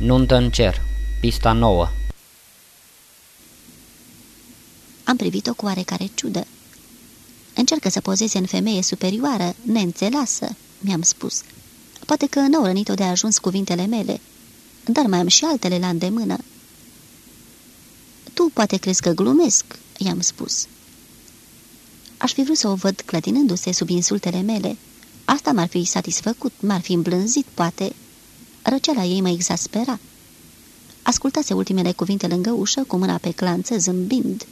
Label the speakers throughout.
Speaker 1: Nuntă în cer, pista nouă
Speaker 2: Am privit-o cu oarecare ciudă. Încercă să pozeze în femeie superioară, neînțelasă, mi-am spus. Poate că n-au rănit-o de ajuns cuvintele mele, dar mai am și altele la îndemână. Tu poate crezi că glumesc, i-am spus. Aș fi vrut să o văd clătinându-se sub insultele mele. Asta m-ar fi satisfăcut, m-ar fi îmblânzit, poate. Răceala ei mă exaspera. Ascultase ultimele cuvinte lângă ușă, cu mâna pe clanță, zâmbind.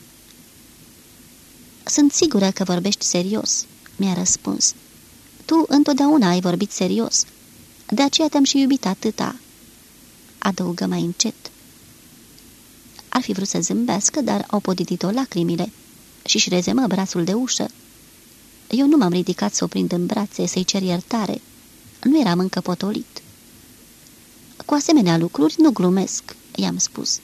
Speaker 2: Sunt sigură că vorbești serios," mi-a răspuns. Tu întotdeauna ai vorbit serios. De aceea te-am și iubit atâta." Adăugă mai încet. Ar fi vrut să zâmbească, dar au podidit-o lacrimile și-și rezemă brațul de ușă. Eu nu m-am ridicat să o prind în brațe, să-i cer iertare. Nu eram încă potolit. Cu asemenea lucruri nu glumesc, i-am spus.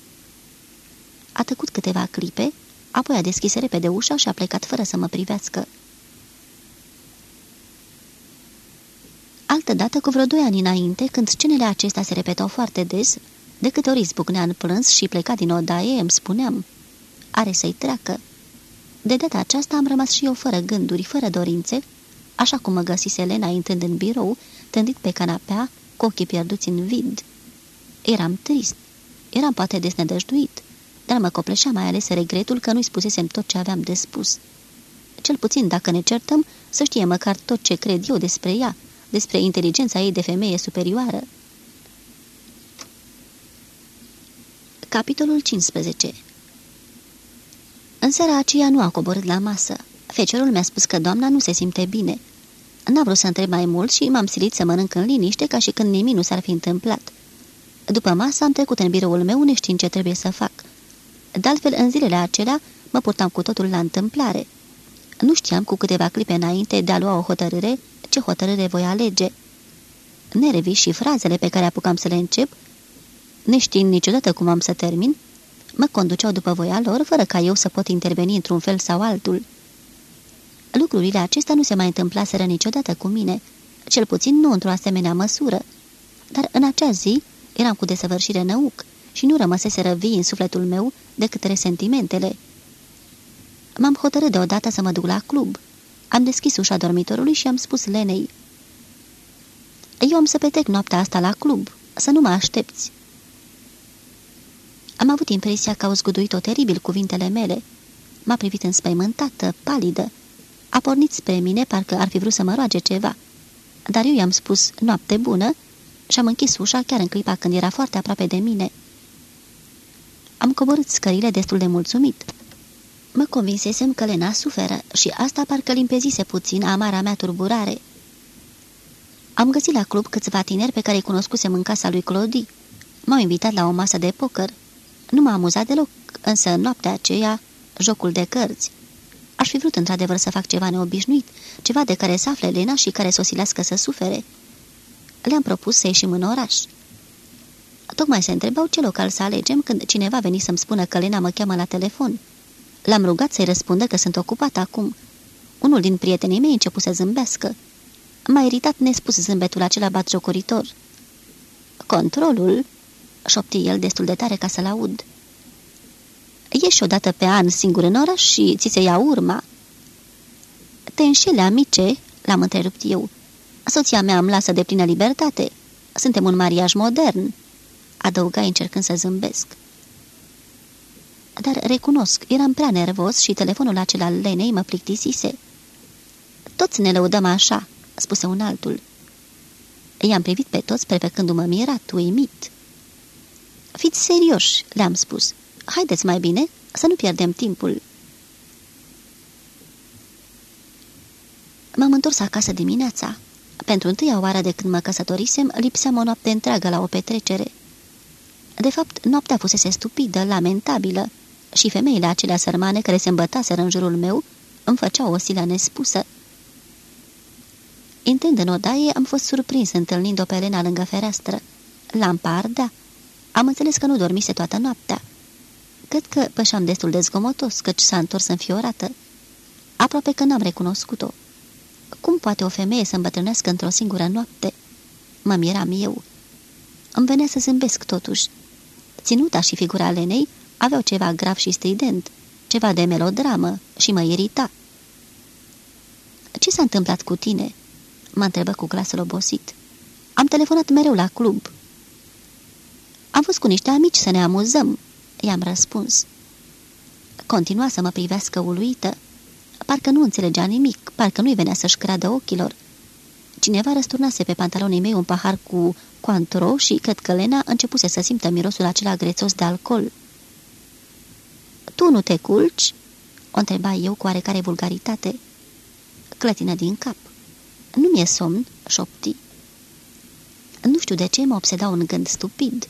Speaker 2: A tăcut câteva clipe, apoi a deschis repede ușa și a plecat fără să mă privească. Altădată, cu vreo doi ani înainte, când scenele acestea se repetau foarte des, de câte ori izbucnea în plâns și pleca din odaie, îmi spuneam, are să-i treacă. De data aceasta am rămas și eu fără gânduri, fără dorințe, așa cum mă găsise Elena intrând în birou, tândit pe canapea, cu ochii pierduți în vid. Eram trist, eram poate desnădăjduit, dar mă copleșea mai ales regretul că nu-i spusesem tot ce aveam de spus. Cel puțin, dacă ne certăm, să știe măcar tot ce cred eu despre ea, despre inteligența ei de femeie superioară. Capitolul 15 În seara aceea nu a coborât la masă. Fecerul mi-a spus că doamna nu se simte bine. N-a vrut să întreb mai mult și m-am silit să mănânc în liniște ca și când nimic nu s-ar fi întâmplat. După masă am trecut în biroul meu neștiind ce trebuie să fac. De altfel, în zilele acelea mă purtam cu totul la întâmplare. Nu știam cu câteva clipe înainte de a lua o hotărâre ce hotărâre voi alege. Nervii și frazele pe care apucam să le încep, neștiind niciodată cum am să termin, mă conduceau după voia lor, fără ca eu să pot interveni într-un fel sau altul. Lucrurile acestea nu se mai întâmplaseră niciodată cu mine, cel puțin nu într-o asemenea măsură. Dar în acea zi eram cu desăvârșire năuc și nu rămăseseră vii în sufletul meu decât resentimentele. M-am hotărât deodată să mă duc la club. Am deschis ușa dormitorului și am spus Lenei. Eu am să petrec noaptea asta la club, să nu mă aștepți. Am avut impresia că au zguduit-o teribil cuvintele mele. M-a privit înspăimântată, palidă. A pornit spre mine, parcă ar fi vrut să mă roage ceva. Dar eu i-am spus noapte bună și am închis ușa chiar în clipa când era foarte aproape de mine. Am coborât scările destul de mulțumit. Mă convinsesem că Lena suferă și asta parcă limpezise puțin amara mea turburare. Am găsit la club câțiva tineri pe care îi cunoscusem în casa lui Clodi. M-au invitat la o masă de poker. Nu m-a amuzat deloc, însă în noaptea aceea, jocul de cărți. Aș fi vrut într-adevăr să fac ceva neobișnuit, ceva de care să afle Lena și care să o silească să sufere. Le-am propus să ieșim în oraș. Tocmai se întrebau ce local să alegem când cineva veni să-mi spună că Lena mă cheamă la telefon. L-am rugat să-i răspundă că sunt ocupat acum. Unul din prietenii mei început să zâmbească. M-a iritat nespus zâmbetul acela batjocoritor. Controlul, șopti el destul de tare ca să-l aud. Ieși odată pe an singur în oraș și ți se ia urma. Te înșele, amice, l-am întrerupt eu. Soția mea îmi lasă de plină libertate. Suntem un mariaj modern, adăuga încercând să zâmbesc. Dar recunosc, eram prea nervos și telefonul acela al Lenei mă plictisise. Toți ne lăudăm așa, spuse un altul. I-am privit pe toți prefecându-mă mirat, uimit. Fiți serioși, le-am spus. Haideți mai bine să nu pierdem timpul. M-am întors acasă dimineața. Pentru întâia oară de când mă căsătorisem, lipseam o noapte întreagă la o petrecere. De fapt, noaptea fusese stupidă, lamentabilă, și femeile acelea sărmane care se îmbătaseră în jurul meu îmi făceau o silă nespusă. Intrând în odaie, am fost surprins întâlnind-o pe Elena lângă fereastră. Lampa ardea. Am înțeles că nu dormise toată noaptea. Cred că pășeam destul de zgomotos, căci s-a întors înfiorată. Aproape că n-am recunoscut-o. Cum poate o femeie să îmbătrânească într-o singură noapte? Mă miram eu. Îmi venea să zâmbesc totuși. Ținuta și figura Lenei aveau ceva grav și strident, ceva de melodramă și mă irita. Ce s-a întâmplat cu tine?" mă întrebă cu glasul obosit. Am telefonat mereu la club." Am fost cu niște amici să ne amuzăm," i-am răspuns. Continua să mă privească uluită. Parcă nu înțelegea nimic, parcă nu-i venea să-și creadă ochilor. Cineva răsturnase pe pantalonii mei un pahar cu coantro și cred că Lena începuse să simtă mirosul acela grețos de alcool. Tu nu te culci?" o întreba eu cu oarecare vulgaritate. Clătină din cap. Nu mi-e somn," șopti. Nu știu de ce mă obseda un gând stupid.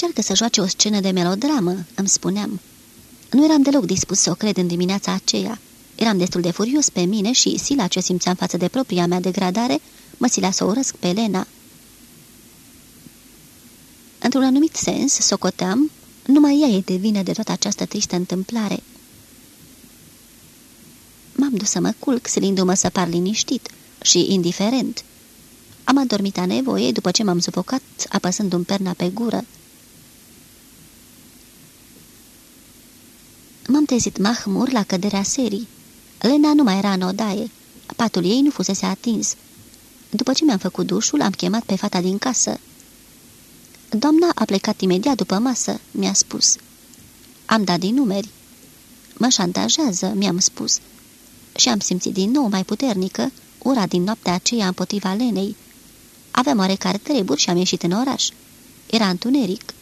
Speaker 2: Încearcă să joace o scenă de melodramă, îmi spuneam. Nu eram deloc dispus să o cred în dimineața aceea. Eram destul de furios pe mine și sila ce simțeam față de propria mea degradare mă silea să o urăsc pe Elena. Într-un anumit sens, socoteam, numai ea e de vină de toată această tristă întâmplare. M-am dus să mă culc, silindu-mă să par liniștit și indiferent. Am adormit a nevoie după ce m-am sufocat apăsând un perna pe gură. M-am trezit mahmur la căderea serii. Lena nu mai era în odaie. Patul ei nu fusese atins. După ce mi-am făcut dușul, am chemat pe fata din casă. Doamna a plecat imediat după masă, mi-a spus. Am dat din numeri. Mă șantajează, mi-am spus. Și am simțit din nou mai puternică ura din noaptea aceea împotriva Lenei. Aveam oarecare treburi și am ieșit în oraș. Era întuneric.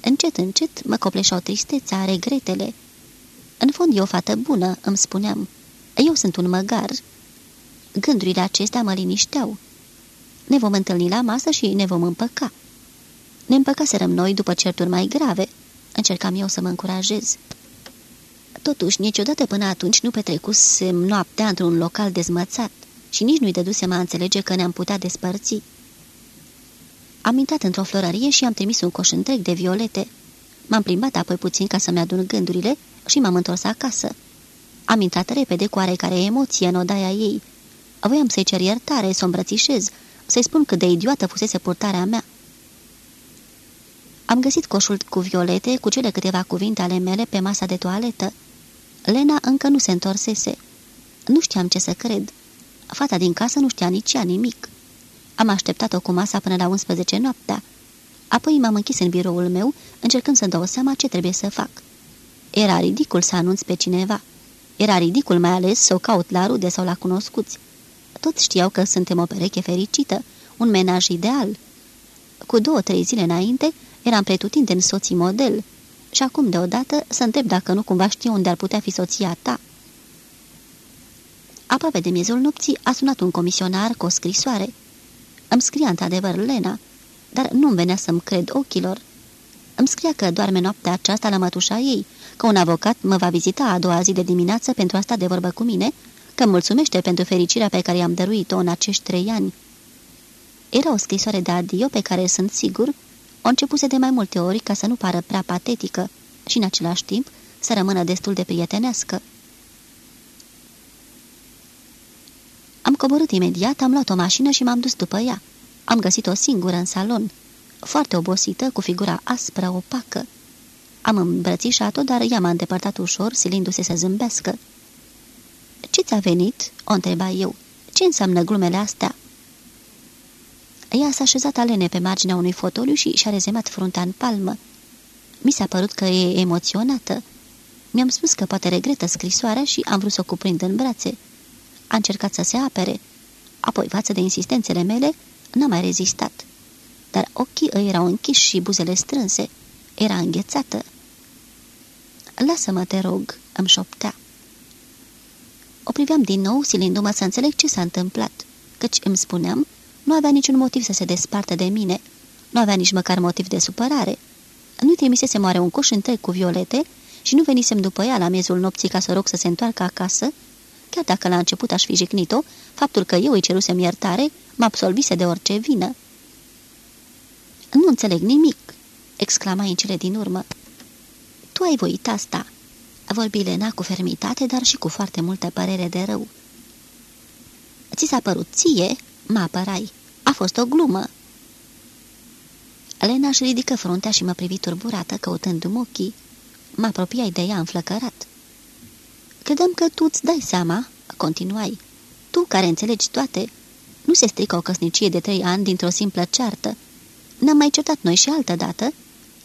Speaker 2: Încet, încet mă copleșau tristețea, regretele. În fond e o fată bună, îmi spuneam. Eu sunt un măgar. Gândurile acestea mă linișteau. Ne vom întâlni la masă și ne vom împăca. Ne împăcaserăm noi după certuri mai grave. Încercam eu să mă încurajez. Totuși, niciodată până atunci nu petrecusem noaptea într-un local dezmățat și nici nu-i dădusem a înțelege că ne-am putea despărți. Am intrat într-o florărie și am trimis un coș întreg de violete. M-am plimbat apoi puțin ca să-mi adun gândurile și m-am întors acasă. Am intrat repede cu oarecare emoție în odaia ei. Voiam să-i cer iertare, să o îmbrățișez, să-i spun cât de idiotă fusese purtarea mea. Am găsit coșul cu violete, cu cele câteva cuvinte ale mele pe masa de toaletă. Lena încă nu se întorsese. Nu știam ce să cred. Fata din casă nu știa nici ea nimic. Am așteptat-o cu masa până la 11 noaptea. Apoi m-am închis în biroul meu, încercând să dau seama ce trebuie să fac. Era ridicul să anunț pe cineva. Era ridicul mai ales să o caut la rude sau la cunoscuți. Toți știau că suntem o pereche fericită, un menaj ideal. Cu două-trei zile înainte, eram pretutindeni soții model. Și acum, deodată, să întreb dacă nu cumva știu unde ar putea fi soția ta. Aproape de miezul nopții a sunat un comisionar cu o scrisoare. Îmi scria într-adevăr Lena, dar nu-mi venea să-mi cred ochilor. Îmi scria că doarme noaptea aceasta la mătușa ei, că un avocat mă va vizita a doua zi de dimineață pentru a sta de vorbă cu mine, că mulțumește pentru fericirea pe care i-am dăruit-o în acești trei ani. Era o scrisoare de adio pe care, sunt sigur, o începuse de mai multe ori ca să nu pară prea patetică și, în același timp, să rămână destul de prietenească. Am coborât imediat, am luat o mașină și m-am dus după ea. Am găsit-o singură în salon, foarte obosită, cu figura aspră, opacă. Am îmbrățișat-o, dar ea m-a îndepărtat ușor, silindu-se să zâmbească. Ce ți-a venit?" o întreba eu. Ce înseamnă glumele astea?" Ea s-a așezat alene pe marginea unui fotoliu și și-a rezemat fruntea în palmă. Mi s-a părut că e emoționată. Mi-am spus că poate regretă scrisoarea și am vrut să o cuprind în brațe. A încercat să se apere. Apoi, față de insistențele mele, n-a mai rezistat. Dar ochii îi erau închiși și buzele strânse. Era înghețată. Lasă-mă, te rog," îmi șoptea. O priveam din nou, silindu-mă să înțeleg ce s-a întâmplat, căci îmi spuneam, nu avea niciun motiv să se despartă de mine, nu avea nici măcar motiv de supărare. Nu-i trimisese moare un coș întreg cu violete și nu venisem după ea la miezul nopții ca să rog să se întoarcă acasă, chiar dacă la început aș fi jignit-o, faptul că eu îi cerusem iertare mă absolvise de orice vină. Nu înțeleg nimic," exclama în cele din urmă. Tu ai voit asta." Vorbi Lena cu fermitate, dar și cu foarte multă părere de rău. Ți s-a părut ție?" Mă apărai. A fost o glumă." Lena își ridică fruntea și mă privi turburată, căutându-mi ochii. Mă apropiai de ea înflăcărat. Credem că tu îți dai seama, continuai, tu care înțelegi toate, nu se strică o căsnicie de trei ani dintr-o simplă ceartă. Ne-am mai certat noi și altă dată,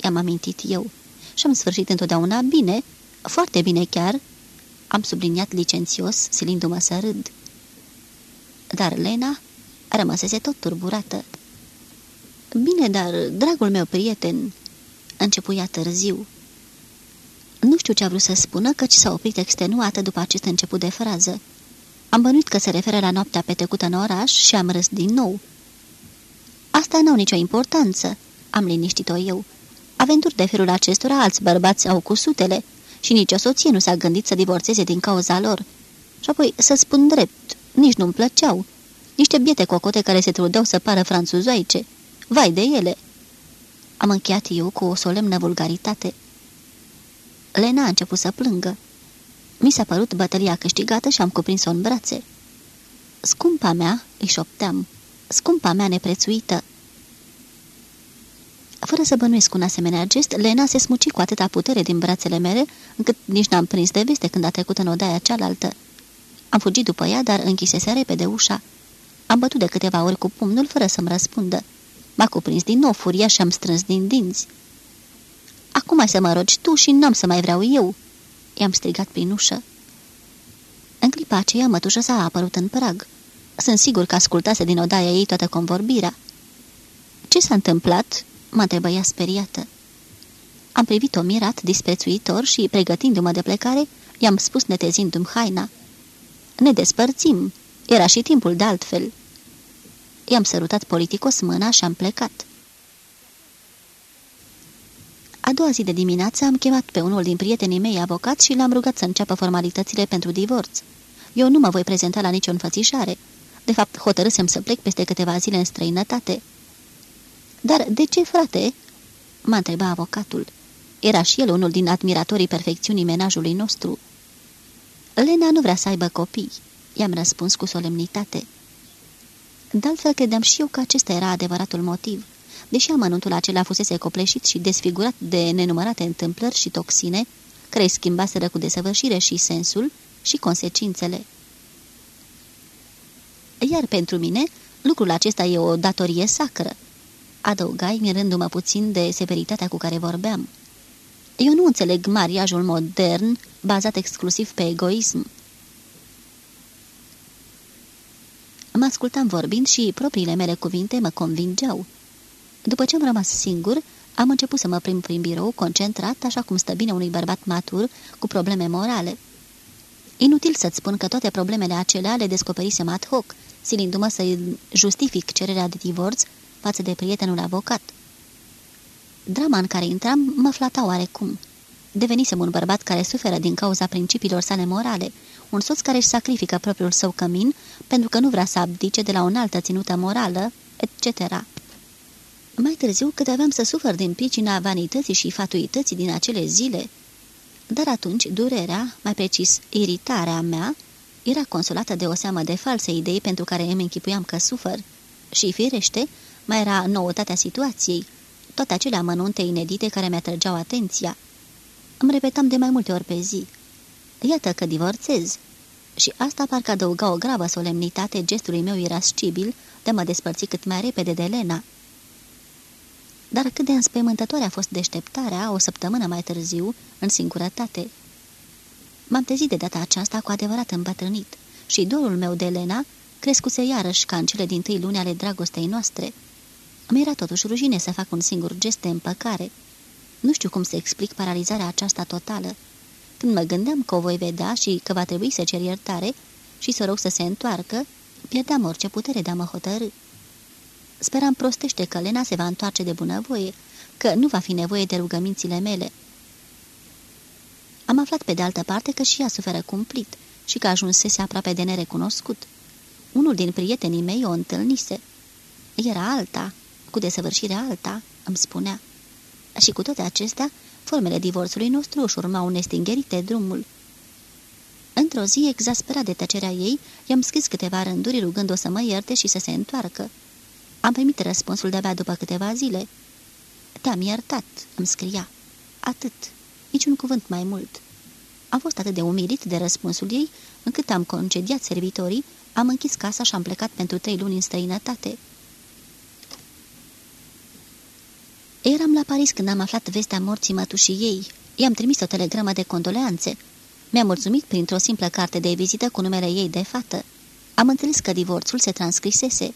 Speaker 2: i-am amintit eu, și am sfârșit întotdeauna bine, foarte bine chiar, am subliniat licențios, silindu-mă să râd. Dar Lena rămăsese tot turburată. Bine, dar, dragul meu prieten, începuia târziu. Nu știu ce a vrut să spună, căci s-a oprit extenuată după acest început de frază. Am bănuit că se referă la noaptea petrecută în oraș și am râs din nou. Asta n-au nicio importanță, am liniștit-o eu. Aventuri de felul acestora alți bărbați au cu sutele și nicio soție nu s-a gândit să divorțeze din cauza lor. Și apoi, să spun drept, nici nu-mi plăceau. Niște biete cocote care se trudeau să pară franțuzoaice. Vai de ele! Am încheiat eu cu o solemnă vulgaritate. Lena a început să plângă. Mi s-a părut bătălia câștigată și am cuprins-o în brațe. Scumpa mea, îi șopteam, scumpa mea neprețuită. Fără să bănuiesc un asemenea gest, Lena se smuci cu atâta putere din brațele mele, încât nici n-am prins de veste când a trecut în odaia cealaltă. Am fugit după ea, dar închisese repede ușa. Am bătut de câteva ori cu pumnul fără să-mi răspundă. M-a cuprins din nou furia și am strâns din dinți. Acum ai să mă rogi tu și n-am să mai vreau eu!" I-am strigat prin ușă. În clipa aceea, mătușa s-a apărut în prag. Sunt sigur că ascultase din odaia ei toată convorbirea. Ce s-a întâmplat?" mă întrebă ea speriată. Am privit-o mirat, disprețuitor și, pregătindu-mă de plecare, i-am spus netezindu-mi haina. Ne despărțim. Era și timpul de altfel." I-am sărutat politicos mâna și am plecat. A doua zi de dimineață am chemat pe unul din prietenii mei avocați și l-am rugat să înceapă formalitățile pentru divorț. Eu nu mă voi prezenta la nicio înfățișare. De fapt, hotărâsem să plec peste câteva zile în străinătate. Dar de ce, frate?" m-a întrebat avocatul. Era și el unul din admiratorii perfecțiunii menajului nostru. Lena nu vrea să aibă copii, i-am răspuns cu solemnitate. De altfel, credeam și eu că acesta era adevăratul motiv deși amănuntul acela fusese copleșit și desfigurat de nenumărate întâmplări și toxine, care îi schimbaseră cu desăvârșire și sensul și consecințele. Iar pentru mine, lucrul acesta e o datorie sacră, adăugai mirându-mă puțin de severitatea cu care vorbeam. Eu nu înțeleg mariajul modern, bazat exclusiv pe egoism. Mă ascultam vorbind și propriile mele cuvinte mă convingeau. După ce am rămas singur, am început să mă prim prin birou, concentrat, așa cum stă bine unui bărbat matur, cu probleme morale. Inutil să-ți spun că toate problemele acelea le descoperisem ad hoc, silindu-mă să justific cererea de divorț față de prietenul avocat. Drama în care intram mă flata oarecum. Devenisem un bărbat care suferă din cauza principiilor sale morale, un soț care își sacrifică propriul său cămin pentru că nu vrea să abdice de la o înaltă ținută morală, etc. Mai târziu, cât aveam să sufăr din pricina vanității și fatuității din acele zile, dar atunci durerea, mai precis iritarea mea, era consolată de o seamă de false idei pentru care îmi închipuiam că sufăr. Și, firește, mai era noutatea situației, toate acele amănunte inedite care mi-atrăgeau atenția. Îmi repetam de mai multe ori pe zi. Iată că divorțez. Și asta parcă adăuga o gravă solemnitate gestului meu irascibil de mă despărți cât mai repede de Lena. Dar cât de înspăimântătoare a fost deșteptarea o săptămână mai târziu, în singurătate. M-am trezit de data aceasta cu adevărat îmbătrânit și dorul meu de Elena crescuse iarăși ca în cele din tâi luni ale dragostei noastre. Mi era totuși rușine să fac un singur gest de împăcare. Nu știu cum să explic paralizarea aceasta totală. Când mă gândeam că o voi vedea și că va trebui să cer iertare și să rog să se întoarcă, pierdeam orice putere de a mă hotărâ. Speram prostește că Lena se va întoarce de bunăvoie, că nu va fi nevoie de rugămințile mele. Am aflat pe de altă parte că și ea suferă cumplit și că ajunsese aproape de nerecunoscut. Unul din prietenii mei o întâlnise. Era alta, cu desăvârșire alta, îmi spunea. Și cu toate acestea, formele divorțului nostru își urmau nestingerite drumul. Într-o zi, exasperat de tăcerea ei, i-am scris câteva rânduri rugând-o să mă ierte și să se întoarcă. Am primit răspunsul de-abia după câteva zile. Te-am iertat, îmi scria. Atât. Niciun cuvânt mai mult. Am fost atât de umilit de răspunsul ei, încât am concediat servitorii, am închis casa și am plecat pentru trei luni în străinătate. Eram la Paris când am aflat vestea morții mătușii ei. I-am trimis o telegramă de condoleanțe. Mi-a mulțumit printr-o simplă carte de vizită cu numele ei de fată. Am înțeles că divorțul se transcrisese.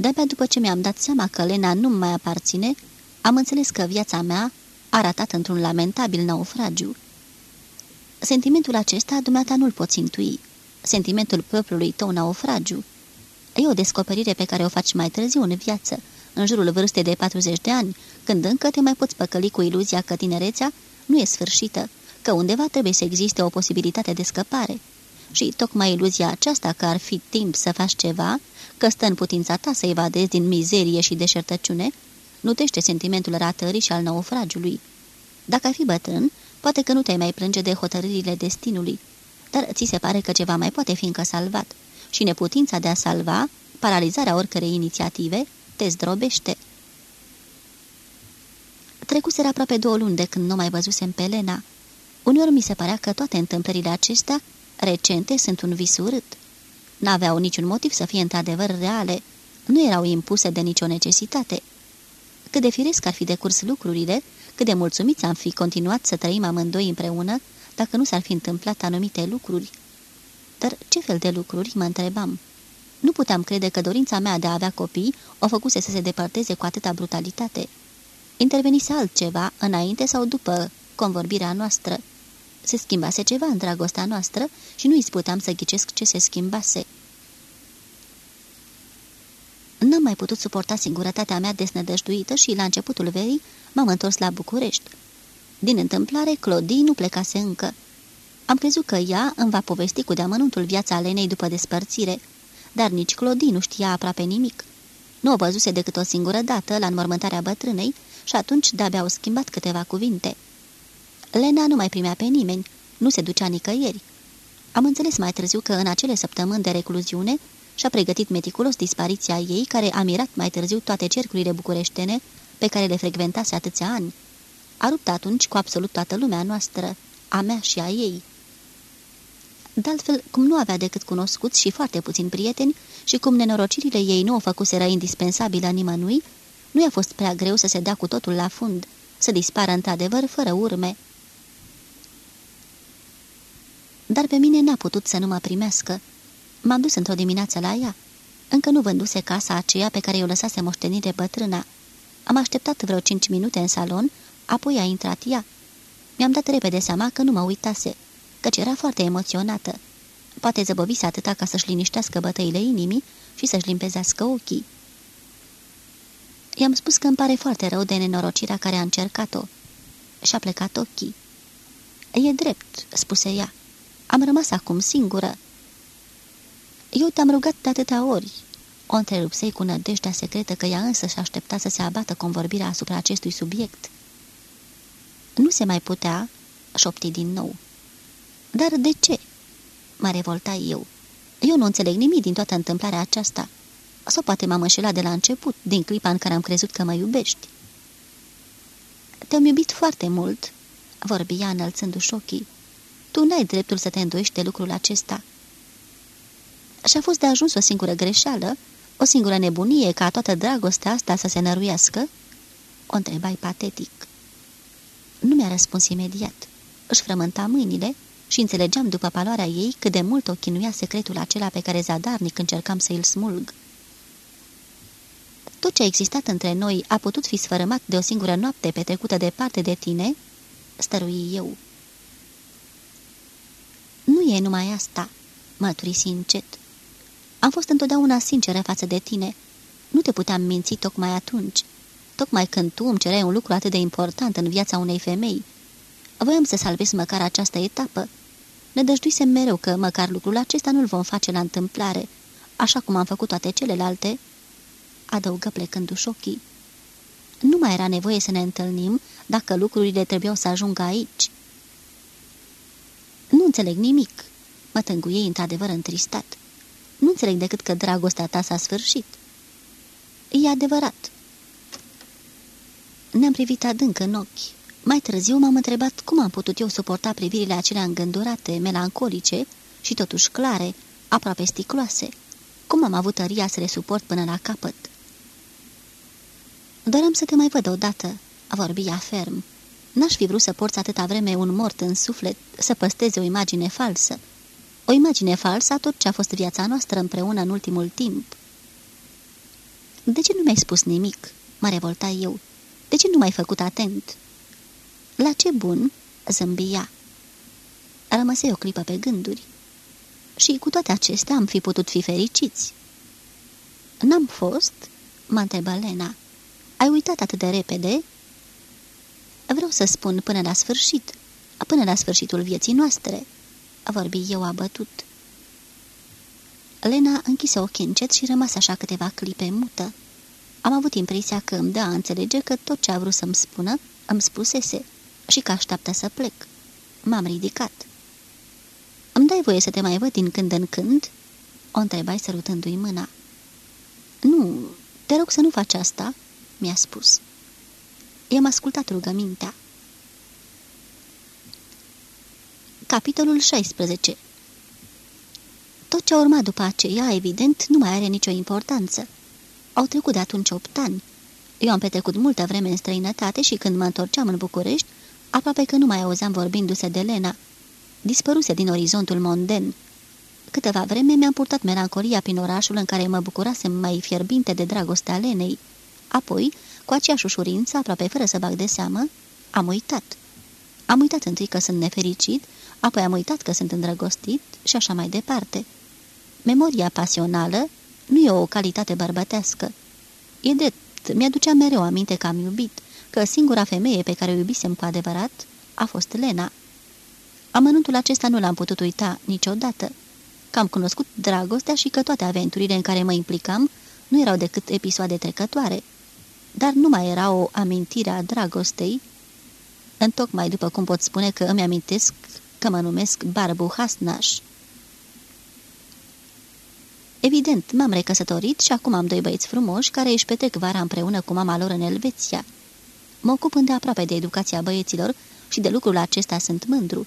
Speaker 2: De-abia după ce mi-am dat seama că Lena nu mai aparține, am înțeles că viața mea a ratat într-un lamentabil naufragiu. Sentimentul acesta dumneata nu-l poți intui. Sentimentul propriului tău naufragiu. E o descoperire pe care o faci mai târziu în viață, în jurul vârstei de 40 de ani, când încă te mai poți păcăli cu iluzia că tinerețea nu e sfârșită, că undeva trebuie să existe o posibilitate de scăpare. Și tocmai iluzia aceasta că ar fi timp să faci ceva, că stă în putința ta să evadezi din mizerie și deșertăciune, nutește sentimentul ratării și al naufragiului. Dacă ai fi bătrân, poate că nu te mai plânge de hotărârile destinului, dar ți se pare că ceva mai poate fi încă salvat și neputința de a salva, paralizarea oricărei inițiative, te zdrobește. Trecuseră aproape două luni de când nu mai văzusem pe Lena. Uneori mi se părea că toate întâmplările acestea, recente, sunt un vis urât. N-aveau niciun motiv să fie într-adevăr reale, nu erau impuse de nicio necesitate. Cât de firesc ar fi de curs lucrurile, cât de mulțumiți am fi continuat să trăim amândoi împreună, dacă nu s-ar fi întâmplat anumite lucruri. Dar ce fel de lucruri, mă întrebam. Nu puteam crede că dorința mea de a avea copii o făcuse să se depărteze cu atâta brutalitate. Intervenise altceva, înainte sau după convorbirea noastră. Se schimbase ceva în dragostea noastră și nu puteam să ghicesc ce se schimbase. N-am mai putut suporta singurătatea mea desnădăjduită și, la începutul verii, m-am întors la București. Din întâmplare, Clodii nu plecase încă. Am crezut că ea îmi va povesti cu deamănuntul viața Alenei după despărțire, dar nici Clodii nu știa aproape nimic. Nu o văzuse decât o singură dată la înmormântarea bătrânei și atunci de-abia au schimbat câteva cuvinte. Lena nu mai primea pe nimeni, nu se ducea nicăieri. Am înțeles mai târziu că în acele săptămâni de recluziune și-a pregătit meticulos dispariția ei, care a mirat mai târziu toate cercurile bucureștene pe care le frecventase atâția ani. A rupt atunci cu absolut toată lumea noastră, a mea și a ei. De altfel, cum nu avea decât cunoscuți și foarte puțini prieteni și cum nenorocirile ei nu o făcuseră indispensabilă nimănui, nu i-a fost prea greu să se dea cu totul la fund, să dispară într-adevăr fără urme. Dar pe mine n-a putut să nu mă primească. M-am dus într-o dimineață la ea. Încă nu vânduse casa aceea pe care o lăsase moștenire bătrâna. Am așteptat vreo cinci minute în salon, apoi a intrat ea. Mi-am dat repede seama că nu mă uitase, căci era foarte emoționată. Poate zăbovise atâta ca să-și liniștească bătăile inimii și să-și limpezească ochii. I-am spus că îmi pare foarte rău de nenorocirea care a încercat-o. Și-a plecat ochii. E drept," spuse ea. Am rămas acum singură." Eu te-am rugat de atâtea ori." O întrerupsei cu nădejdea secretă că ea însă și aștepta să se abată convorbirea asupra acestui subiect. Nu se mai putea, șopti din nou. Dar de ce? Mă revolta eu. Eu nu înțeleg nimic din toată întâmplarea aceasta. Sau poate m-am înșelat de la început, din clipa în care am crezut că mă iubești. Te-am iubit foarte mult, vorbi ea înălțându-și ochii. Tu n-ai dreptul să te îndoiești de lucrul acesta. Și a fost de ajuns o singură greșeală, o singură nebunie ca toată dragostea asta să se năruiască? O întrebai patetic. Nu mi-a răspuns imediat. Își frământa mâinile și înțelegeam după paloarea ei cât de mult o chinuia secretul acela pe care zadarnic încercam să îl smulg. Tot ce a existat între noi a putut fi sfărâmat de o singură noapte petrecută departe de tine?" stărui eu. Nu e numai asta," mărturisi încet. Am fost întotdeauna sinceră față de tine. Nu te puteam minți tocmai atunci, tocmai când tu îmi cereai un lucru atât de important în viața unei femei. Voiam să salvez măcar această etapă. Ne dăjduisem mereu că măcar lucrul acesta nu-l vom face la întâmplare, așa cum am făcut toate celelalte, adăugă plecându-și ochii. Nu mai era nevoie să ne întâlnim dacă lucrurile trebuiau să ajungă aici. Nu înțeleg nimic, mă tânguiei într-adevăr întristat. Nu înțeleg decât că dragostea ta s-a sfârșit. E adevărat. Ne-am privit adânc în ochi. Mai târziu m-am întrebat cum am putut eu suporta privirile acelea îngândurate, melancolice și totuși clare, aproape sticloase. Cum am avut tăria să le suport până la capăt? Doream să te mai văd odată, a vorbit ea ferm. N-aș fi vrut să porți atâta vreme un mort în suflet, să păsteze o imagine falsă. O imagine falsă a tot ce a fost viața noastră împreună în ultimul timp. De ce nu mi-ai spus nimic?" mă revolta eu. De ce nu m-ai făcut atent?" La ce bun?" zâmbia. Rămăsei o clipă pe gânduri. Și cu toate acestea am fi putut fi fericiți." N-am fost?" mă întrebă Lena. Ai uitat atât de repede?" Vreau să spun până la sfârșit, până la sfârșitul vieții noastre," a vorbi eu abătut. Lena închise ochii încet și rămas așa câteva clipe mută. Am avut impresia că îmi dă a înțelege că tot ce a vrut să-mi spună, îmi spusese și că așteaptă să plec. M-am ridicat. Îmi dai voie să te mai văd din când în când?" O întrebai sărutându-i mâna. Nu, te rog să nu faci asta," mi-a spus. I-am ascultat rugămintea. Capitolul 16 Tot ce a urmat după aceea, evident, nu mai are nicio importanță. Au trecut de atunci opt ani. Eu am petrecut multă vreme în străinătate și când mă întorceam în București, aproape că nu mai auzeam vorbindu-se de Lena. Dispăruse din orizontul monden. Câteva vreme mi-am purtat melancolia prin orașul în care mă bucurasem mai fierbinte de dragostea Lenei. Apoi, cu aceeași ușurință, aproape fără să bag de seamă, am uitat. Am uitat întâi că sunt nefericit, apoi am uitat că sunt îndrăgostit și așa mai departe. Memoria pasională nu e o calitate bărbătească. E drept, mi-aducea mereu aminte că am iubit, că singura femeie pe care o iubisem cu adevărat a fost Lena. Amănuntul acesta nu l-am putut uita niciodată, că am cunoscut dragostea și că toate aventurile în care mă implicam nu erau decât episoade trecătoare, dar nu mai era o amintire a dragostei, întocmai după cum pot spune că îmi amintesc că mă numesc Barbu Hasnaș. Evident, m-am recăsătorit și acum am doi băieți frumoși care își petrec vara împreună cu mama lor în Elveția. Mă ocup îndeaproape de educația băieților și de lucrul acesta sunt mândru.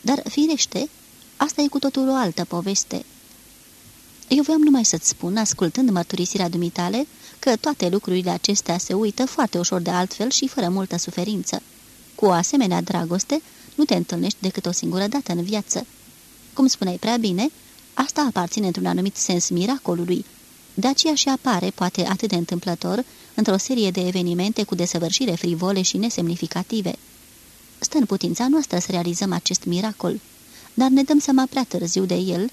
Speaker 2: Dar, firește, asta e cu totul o altă poveste. Eu voiam numai să-ți spun, ascultând mărturisirea dumitale, că toate lucrurile acestea se uită foarte ușor de altfel și fără multă suferință. Cu o asemenea dragoste, nu te întâlnești decât o singură dată în viață. Cum spuneai prea bine, asta aparține într-un anumit sens miracolului. De aceea și apare, poate atât de întâmplător, într-o serie de evenimente cu desăvârșire frivole și nesemnificative. Stă în putința noastră să realizăm acest miracol, dar ne dăm seama prea târziu de el,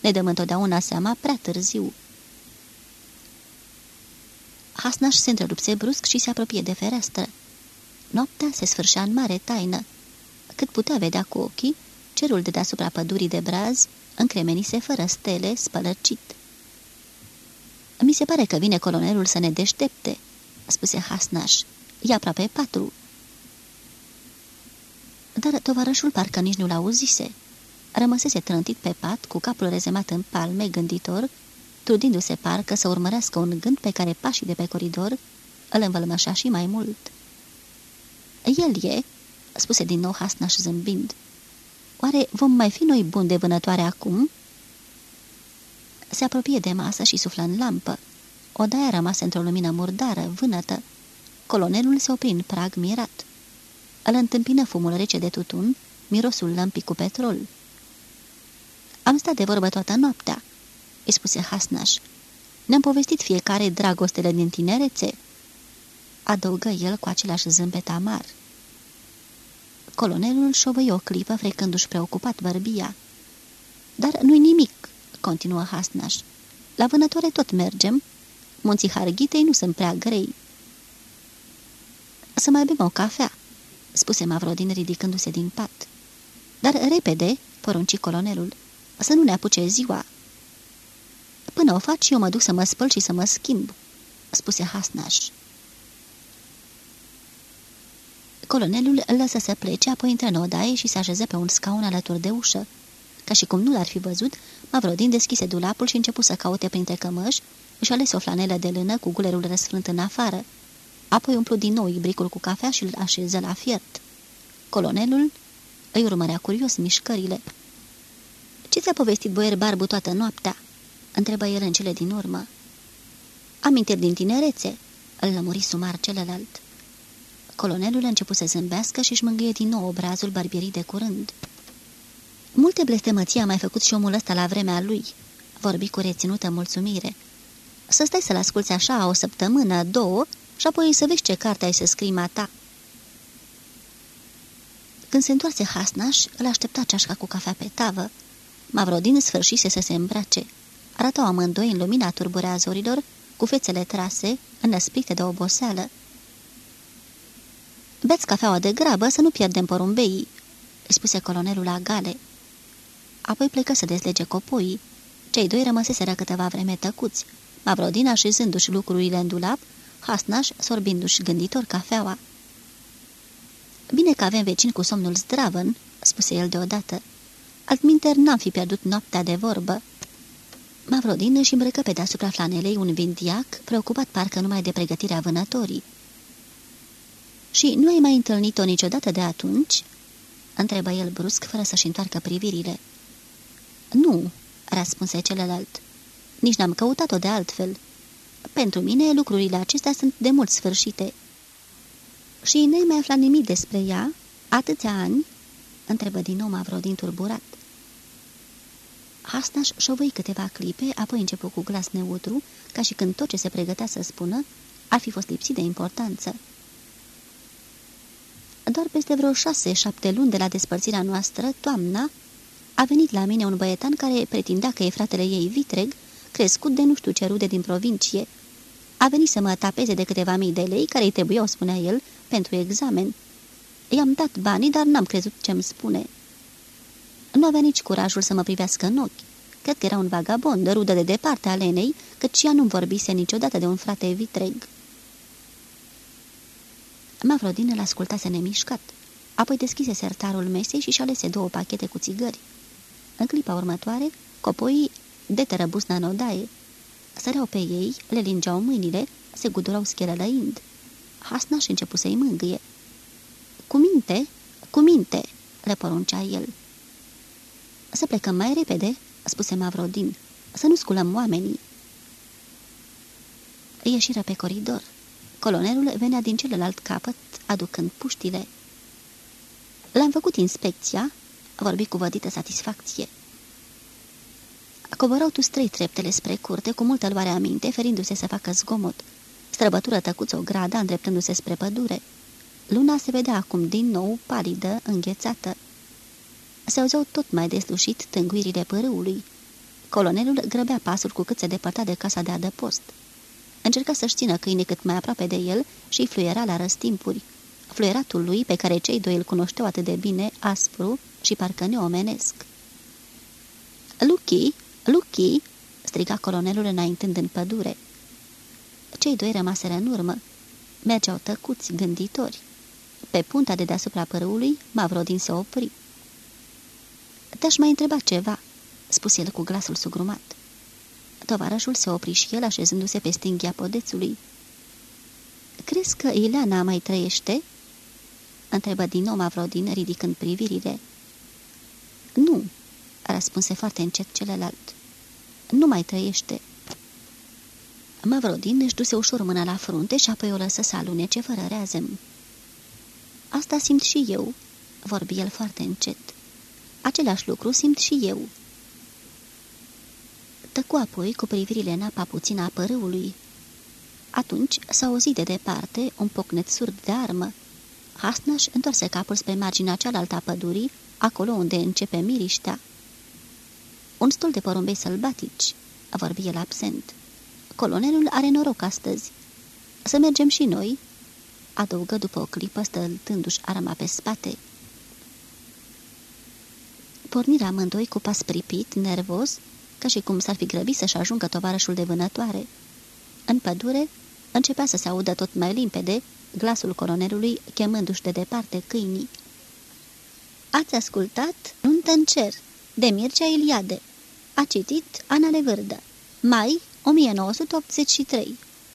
Speaker 2: ne dăm întotdeauna seama prea târziu. Hasnaș se întrerupse brusc și se apropie de fereastră. Noaptea se sfârșea în mare taină. Cât putea vedea cu ochii, cerul de deasupra pădurii de braz încremenise fără stele, spălăcit. Mi se pare că vine colonelul să ne deștepte," spuse Hasnaș. E aproape patru." Dar tovarășul parcă nici nu l-auzise. Rămăsese trântit pe pat, cu capul rezemat în palme, gânditor, trudindu-se parcă să urmărească un gând pe care pașii de pe coridor îl învălmășa și mai mult. El e," spuse din nou Hasnaș zâmbind. Oare vom mai fi noi buni de vânătoare acum?" Se apropie de masă și suflă în lampă. Odaia rămasă într-o lumină murdară, vânătă. Colonelul se opri în prag mirat. Îl întâmpină fumul rece de tutun, mirosul lămpii cu petrol. Am stat de vorbă toată noaptea," îi spuse Hasnaș. Ne-am povestit fiecare dragostele din tinerețe." Adăugă el cu același zâmbet amar. Colonelul șovăi o clipă, frecându-și preocupat bărbia. Dar nu-i nimic," continuă Hasnaș. La vânătoare tot mergem. Munții Harghitei nu sunt prea grei." Să mai bem o cafea," spuse Mavrodin ridicându-se din pat. Dar repede," porunci colonelul, să nu ne apuce ziua." Până o faci, eu mă duc să mă spăl și să mă schimb," spuse Hasnaș. Colonelul lăsă să plece, apoi intră în odaie și se așeză pe un scaun alături de ușă. Ca și cum nu l-ar fi văzut, Mavrodin deschise dulapul și începu să caute printre cămăși, își alese o flanelă de lână cu gulerul răsfrânt în afară. Apoi umplu din nou ibricul cu cafea și îl așeză la fiert. Colonelul îi urmărea curios mișcările. Ce ți-a povestit boier Barbu toată noaptea?" Întrebă el în cele din urmă. Amintiri din tinerețe," îl lămuri sumar celălalt. Colonelul a început să zâmbească și își mângâie din nou obrazul barbierii de curând. Multe blestemății a mai făcut și omul ăsta la vremea lui, vorbi cu reținută mulțumire. Să stai să-l asculți așa o săptămână, două, și apoi să vezi ce carte ai să scrii mata. Când se întoarse Hasnaș, îl aștepta ceașca cu cafea pe tavă. Mavrodin sfârșise să se îmbrace. Arătau amândoi în lumina turburea zorilor, cu fețele trase, înăsprite de oboseală. Beți cafeaua de grabă să nu pierdem porumbeii," îi spuse colonelul la gale. Apoi plecă să dezlege copoii. Cei doi rămăseseră câteva vreme tăcuți, Mavrodin așezându-și lucrurile în dulap, Hasnaș sorbindu-și gânditor cafeaua. Bine că avem vecini cu somnul zdravăn," spuse el deodată. Altminter n-am fi pierdut noaptea de vorbă." Mavrodin își îmbrăcă pe deasupra flanelei un vindiac, preocupat parcă numai de pregătirea vânătorii. Și nu ai mai întâlnit-o niciodată de atunci?" întrebă el brusc, fără să-și întoarcă privirile. Nu," răspunse celălalt. Nici n-am căutat-o de altfel. Pentru mine, lucrurile acestea sunt de mult sfârșite." Și n-ai mai aflat nimic despre ea? Atâția ani?" întrebă din nou Mavrodin turburat. Hasnaș șovăi câteva clipe, apoi începu cu glas neutru, ca și când tot ce se pregătea să spună ar fi fost lipsit de importanță. Doar peste vreo șase-șapte luni de la despărțirea noastră, toamna, a venit la mine un băietan care pretindea că e fratele ei vitreg, crescut de nu știu ce rude din provincie. A venit să mă tapeze de câteva mii de lei care îi trebuiau, spunea el, pentru examen. I-am dat banii, dar n-am crezut ce-mi spune. Nu avea nici curajul să mă privească în ochi. Cred că era un vagabond, rudă de departe a Lenei, căci ea nu-mi vorbise niciodată de un frate vitreg. Mavrodin îl ascultase nemișcat. Apoi deschise sertarul mesei și-și alese două pachete cu țigări. În clipa următoare, copoii deteră busna în odaie. Săreau pe ei, le lingeau mâinile, se gudurau schelălăind. Hasnaș începu să-i mângâie. Cu minte, cu minte!" le poruncea el. Să plecăm mai repede," spuse Mavrodin, să nu sculăm oamenii." Ieșiră pe coridor. Colonelul venea din celălalt capăt, aducând puștile. L-am făcut inspecția, vorbi cu vădită satisfacție. Coborau tu trei treptele spre curte, cu multă luare aminte, ferindu-se să facă zgomot. Străbătură tăcuț o grada, îndreptându-se spre pădure. Luna se vedea acum din nou, palidă, înghețată. Se auzeau tot mai deslușit tânguirile părâului. Colonelul grăbea pasul cu cât se depărta de casa de adăpost. Încerca să-și țină câine cât mai aproape de el și fluiera la răstimpuri. Fluieratul lui, pe care cei doi îl cunoșteau atât de bine, aspru și parcă neomenesc. Luchi, Luchi!" striga colonelul înaintând în pădure. Cei doi rămaseră în urmă. Mergeau tăcuți, gânditori. Pe punta de deasupra părâului, Mavrodin se opri. Te-aș mai întreba ceva," spuse el cu glasul sugrumat. Tovarășul se opri și el, așezându-se pe stinghia podețului. Crezi că Ileana mai trăiește?" întrebă din nou Mavrodin, ridicând privirile. Nu," răspunse foarte încet celălalt. Nu mai trăiește." Mavrodin își duse ușor mâna la frunte și apoi o lăsă să alunece fără reazem. Asta simt și eu," vorbi el foarte încet. Același lucru simt și eu." Tăcu apoi cu privirile în apa puțin a părâului. Atunci s-a auzit de departe un pocnet surd de armă. Hasnaș întoarse capul spre marginea cealaltă a pădurii, acolo unde începe miriștea. Un stol de porumbei sălbatici, a vorbit el absent. Colonelul are noroc astăzi. Să mergem și noi?" adăugă după o clipă stăltându-și arma pe spate. Pornirea amândoi cu pas pripit, nervos, ca și cum s-ar fi grăbit să-și ajungă tovarășul de vânătoare. În pădure începea să se audă tot mai limpede glasul colonelului chemându-și de departe câinii. Ați ascultat Nuntă în cer, de Mircea Iliade. A citit Ana Levârdă. Mai 1983